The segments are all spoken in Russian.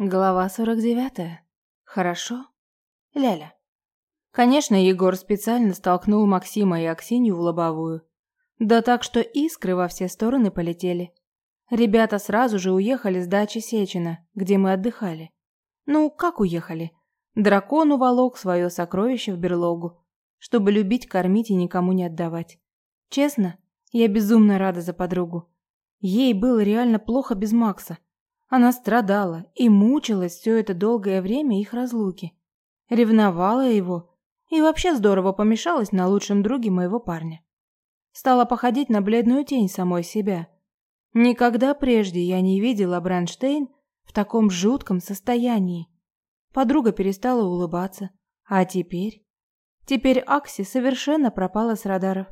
Глава 49. Хорошо? Ляля. Конечно, Егор специально столкнул Максима и Аксинью в лобовую. Да так, что искры во все стороны полетели. Ребята сразу же уехали с дачи Сечина, где мы отдыхали. Ну, как уехали? Дракон уволок свое сокровище в берлогу, чтобы любить, кормить и никому не отдавать. Честно, я безумно рада за подругу. Ей было реально плохо без Макса. Она страдала и мучилась все это долгое время их разлуки. Ревновала его и вообще здорово помешалась на лучшем друге моего парня. Стала походить на бледную тень самой себя. Никогда прежде я не видела Бранштейн в таком жутком состоянии. Подруга перестала улыбаться. А теперь? Теперь Акси совершенно пропала с радаров.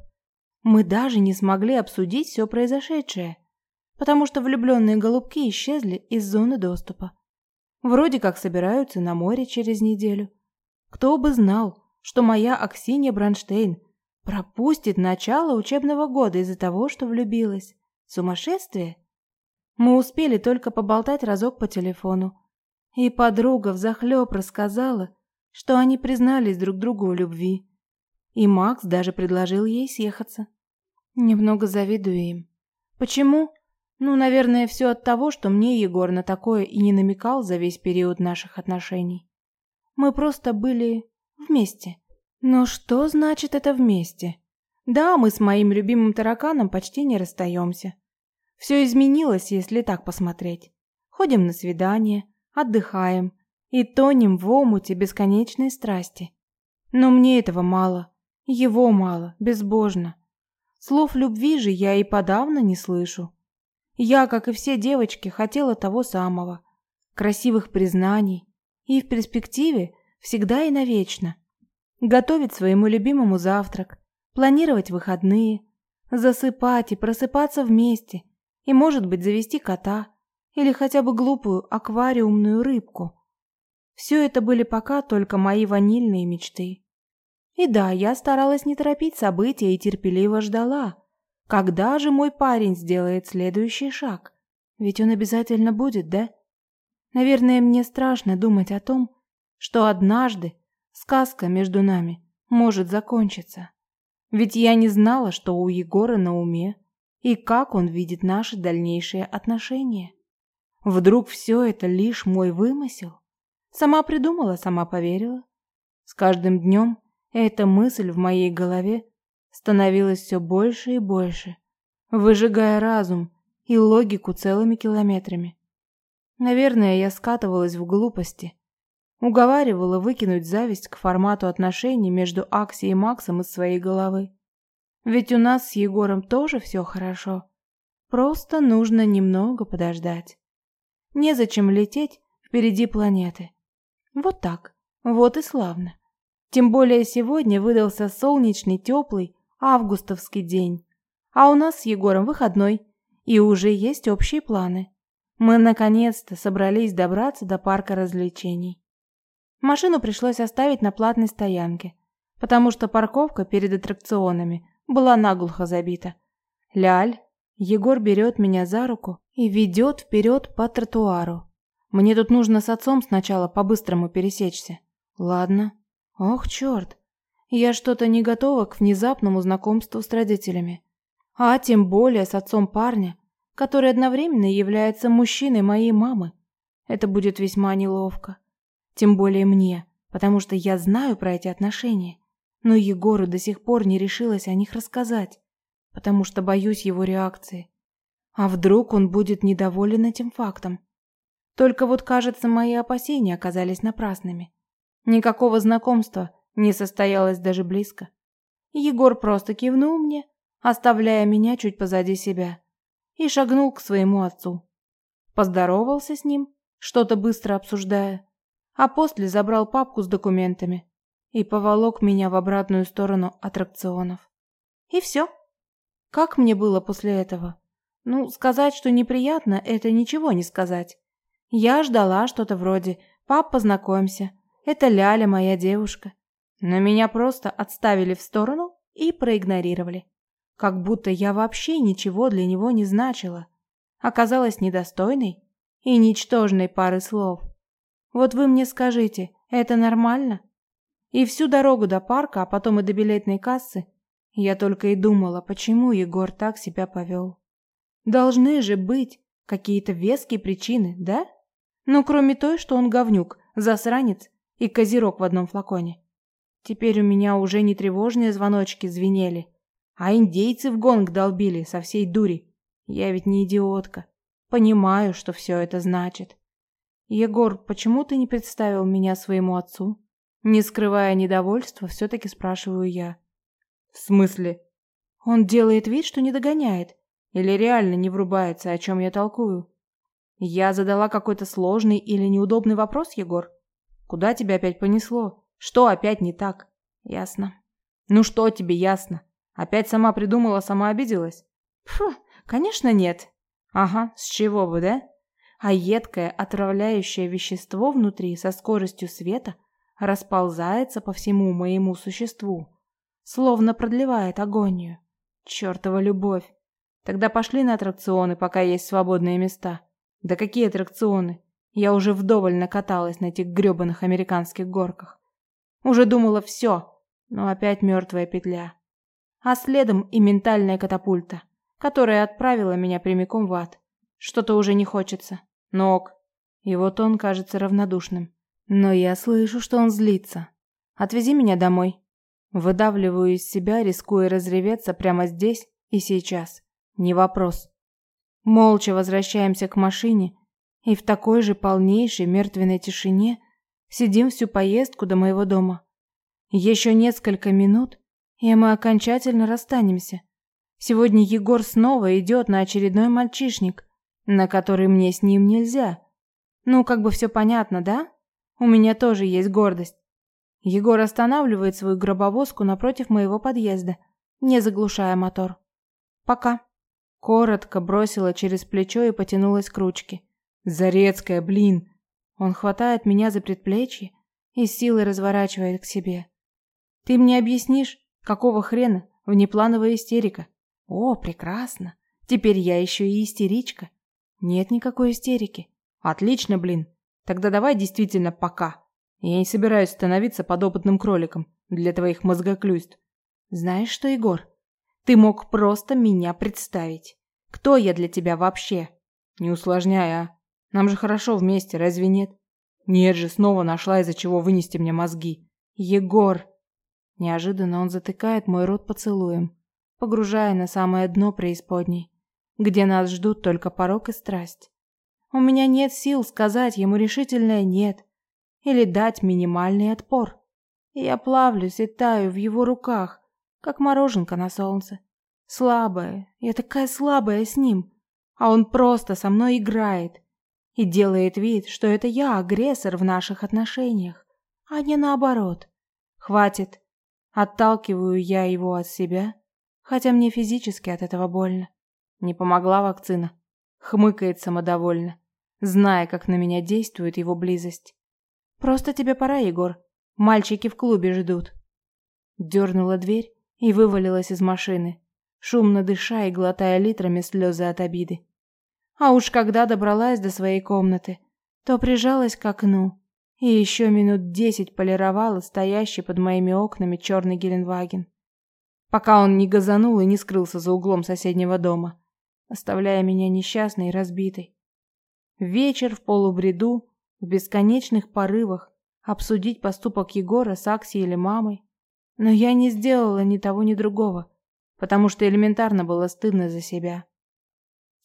Мы даже не смогли обсудить все произошедшее потому что влюбленные голубки исчезли из зоны доступа. Вроде как собираются на море через неделю. Кто бы знал, что моя Аксинья Бронштейн пропустит начало учебного года из-за того, что влюбилась. Сумасшествие? Мы успели только поболтать разок по телефону. И подруга взахлеб рассказала, что они признались друг другу в любви. И Макс даже предложил ей съехаться. Немного завидую им. Почему? Ну, наверное, все от того, что мне Егор на такое и не намекал за весь период наших отношений. Мы просто были вместе. Но что значит это вместе? Да, мы с моим любимым тараканом почти не расстаемся. Все изменилось, если так посмотреть. Ходим на свидания, отдыхаем и тонем в омуте бесконечной страсти. Но мне этого мало, его мало, безбожно. Слов любви же я и подавно не слышу. Я, как и все девочки, хотела того самого. Красивых признаний. И в перспективе всегда и навечно. Готовить своему любимому завтрак, планировать выходные, засыпать и просыпаться вместе, и, может быть, завести кота или хотя бы глупую аквариумную рыбку. Все это были пока только мои ванильные мечты. И да, я старалась не торопить события и терпеливо ждала, когда же мой парень сделает следующий шаг? Ведь он обязательно будет, да? Наверное, мне страшно думать о том, что однажды сказка между нами может закончиться. Ведь я не знала, что у Егора на уме и как он видит наши дальнейшие отношения. Вдруг все это лишь мой вымысел? Сама придумала, сама поверила. С каждым днем эта мысль в моей голове становилось все больше и больше, выжигая разум и логику целыми километрами. Наверное, я скатывалась в глупости. Уговаривала выкинуть зависть к формату отношений между Акси и Максом из своей головы. Ведь у нас с Егором тоже все хорошо. Просто нужно немного подождать. Незачем лететь впереди планеты. Вот так. Вот и славно. Тем более сегодня выдался солнечный, теплый августовский день. А у нас с Егором выходной, и уже есть общие планы. Мы наконец-то собрались добраться до парка развлечений. Машину пришлось оставить на платной стоянке, потому что парковка перед аттракционами была наглухо забита. Ляль, Егор берет меня за руку и ведет вперед по тротуару. Мне тут нужно с отцом сначала по-быстрому пересечься. Ладно. Ох, черт. Я что-то не готова к внезапному знакомству с родителями. А тем более с отцом парня, который одновременно является мужчиной моей мамы. Это будет весьма неловко. Тем более мне, потому что я знаю про эти отношения. Но Егору до сих пор не решилась о них рассказать, потому что боюсь его реакции. А вдруг он будет недоволен этим фактом? Только вот, кажется, мои опасения оказались напрасными. Никакого знакомства не состоялось даже близко. Егор просто кивнул мне, оставляя меня чуть позади себя, и шагнул к своему отцу. Поздоровался с ним, что-то быстро обсуждая, а после забрал папку с документами и поволок меня в обратную сторону аттракционов. И все. Как мне было после этого? Ну, сказать, что неприятно, это ничего не сказать. Я ждала что-то вроде «Пап, познакомься, это Ляля, моя девушка». Но меня просто отставили в сторону и проигнорировали. Как будто я вообще ничего для него не значила. Оказалась недостойной и ничтожной пары слов. Вот вы мне скажите, это нормально? И всю дорогу до парка, а потом и до билетной кассы, я только и думала, почему Егор так себя повел. Должны же быть какие-то веские причины, да? Ну, кроме той, что он говнюк, засранец и козерог в одном флаконе. Теперь у меня уже не тревожные звоночки звенели, а индейцы в гонг долбили со всей дури. Я ведь не идиотка. Понимаю, что все это значит. Егор, почему ты не представил меня своему отцу? Не скрывая недовольства, все-таки спрашиваю я. В смысле? Он делает вид, что не догоняет. Или реально не врубается, о чем я толкую. Я задала какой-то сложный или неудобный вопрос, Егор? Куда тебя опять понесло? Что опять не так? Ясно. Ну что тебе ясно? Опять сама придумала, сама обиделась? Фу, конечно нет. Ага, с чего бы, да? А едкое, отравляющее вещество внутри со скоростью света расползается по всему моему существу, словно продлевает агонию. Чёртова любовь. Тогда пошли на аттракционы, пока есть свободные места. Да какие аттракционы? Я уже вдоволь накаталась на этих грёбаных американских горках. Уже думала все, но опять мертвая петля а следом и ментальная катапульта, которая отправила меня прямиком в ад. Что-то уже не хочется. Ног. И вот он кажется равнодушным. Но я слышу, что он злится. Отвези меня домой. Выдавливаю из себя, рискуя разреветься прямо здесь и сейчас. Не вопрос. Молча возвращаемся к машине и в такой же полнейшей мертвенной тишине сидим всю поездку до моего дома. Еще несколько минут, и мы окончательно расстанемся. Сегодня Егор снова идет на очередной мальчишник, на который мне с ним нельзя. Ну, как бы все понятно, да? У меня тоже есть гордость. Егор останавливает свою гробовозку напротив моего подъезда, не заглушая мотор. Пока. Коротко бросила через плечо и потянулась к ручке. Зарецкая, блин. Он хватает меня за предплечье и силой разворачивает к себе. Ты мне объяснишь, Какого хрена? Внеплановая истерика. О, прекрасно. Теперь я еще и истеричка. Нет никакой истерики. Отлично, блин. Тогда давай действительно пока. Я не собираюсь становиться подопытным кроликом для твоих мозгоклюйств. Знаешь что, Егор? Ты мог просто меня представить. Кто я для тебя вообще? Не усложняй, а. Нам же хорошо вместе, разве нет? Нет же, снова нашла из-за чего вынести мне мозги. Егор, Неожиданно он затыкает мой рот поцелуем, погружая на самое дно преисподней, где нас ждут только порок и страсть. У меня нет сил сказать ему решительное «нет» или дать минимальный отпор. Я плавлюсь и таю в его руках, как мороженка на солнце. Слабая, я такая слабая с ним, а он просто со мной играет и делает вид, что это я агрессор в наших отношениях, а не наоборот. Хватит, Отталкиваю я его от себя, хотя мне физически от этого больно. Не помогла вакцина. Хмыкает самодовольно, зная, как на меня действует его близость. Просто тебе пора, Егор. Мальчики в клубе ждут. Дернула дверь и вывалилась из машины, шумно дыша и глотая литрами слезы от обиды. А уж когда добралась до своей комнаты, то прижалась к окну и еще минут десять полировала стоящий под моими окнами черный Геленваген, пока он не газанул и не скрылся за углом соседнего дома, оставляя меня несчастной и разбитой. Вечер в полубреду, в бесконечных порывах обсудить поступок Егора с Акси или мамой, но я не сделала ни того, ни другого, потому что элементарно было стыдно за себя.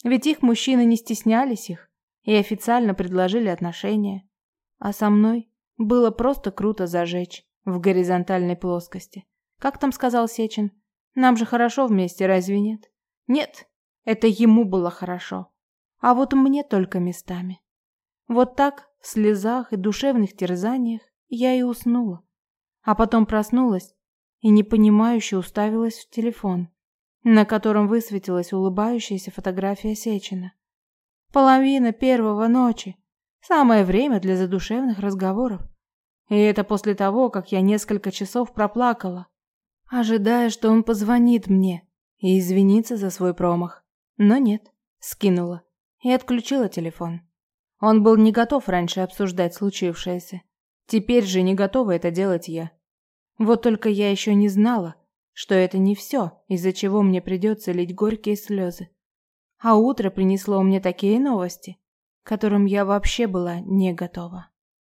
Ведь их мужчины не стеснялись их и официально предложили отношения. А со мной было просто круто зажечь в горизонтальной плоскости. Как там сказал Сечин? Нам же хорошо вместе, разве нет? Нет, это ему было хорошо. А вот мне только местами. Вот так, в слезах и душевных терзаниях, я и уснула. А потом проснулась и непонимающе уставилась в телефон, на котором высветилась улыбающаяся фотография Сечина. Половина первого ночи. Самое время для задушевных разговоров. И это после того, как я несколько часов проплакала, ожидая, что он позвонит мне и извинится за свой промах. Но нет, скинула и отключила телефон. Он был не готов раньше обсуждать случившееся. Теперь же не готова это делать я. Вот только я еще не знала, что это не все, из-за чего мне придется лить горькие слезы. А утро принесло мне такие новости, к которым я вообще была не готова.